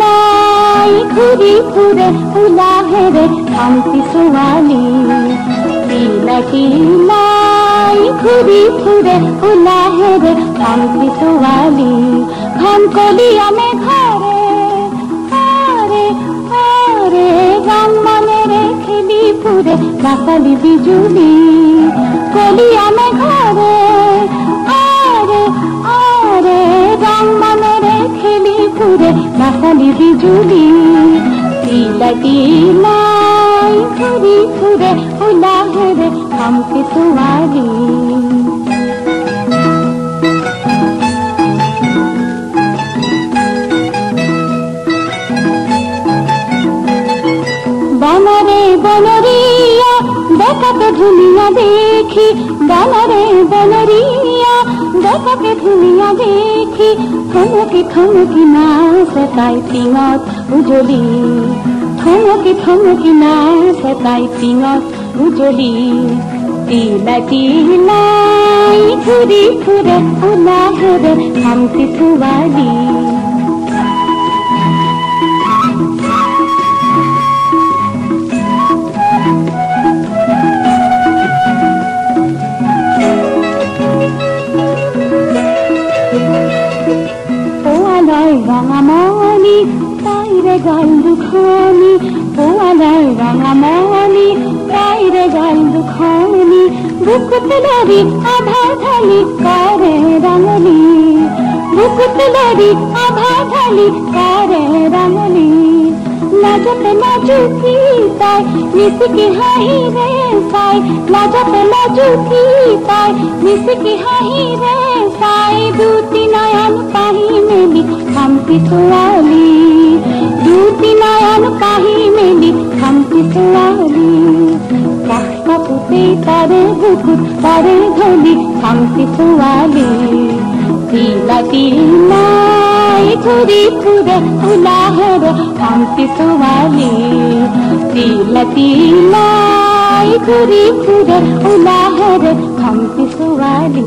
নাই ঘুরি ঘুরে ফুলা হেরে শান্তি সোয়ালি। তিলটি নাই ঘুরি ঘুরে ফুলা হেরে শান্তি সোয়ালি। ঘন আমি ঘরে ঘরে ঘরে গান মনে বিজুলি। কলি আমি ঘরে বিজুলি টিলা টিলাই ঘুরি ফুরে উলা হেরে খামকে তুয়ালি বনরে বনরিয়া, দেখাতে ধুনিয়া দেখি, বনরে বনরিয়া চবকে ধুনীয়া দেখি থমকি থমকি নাচে তাই টিঙত উজলি থমকি থমকি নাচে তাই টিঙত উজলি তিলা তিলাই ঘূৰি ফুৰে ফুলা ঘৰে শান্তি ছোৱালী তাইরে গাল দুখানি পোয়ালায় রঙামণি তাইরে গাল দুখানি বুকুত লরি আধা ঢালি কারে রাঙলি বুকুত লরি আধা ঢালি কারে রাঙলি লাজত লাজুকি তাই মিসকি হাহি রে সাই লাজত লাজুকি তাই হাহি রে সাই দুটি মেলি খামতি সোয়ালি দুটি নয়ন পাহি মেলি খামতি সোয়ালি কাহকা পুতে তারে বুকুত তারে ধলি খামতি সোয়ালি তিলা তিলাই ঘুরি ফুরে উলা হেরে খামতি সোয়ালি তিলা তিলাই ঘুরি ফুরে উলা হেরে খামতি সোয়ালি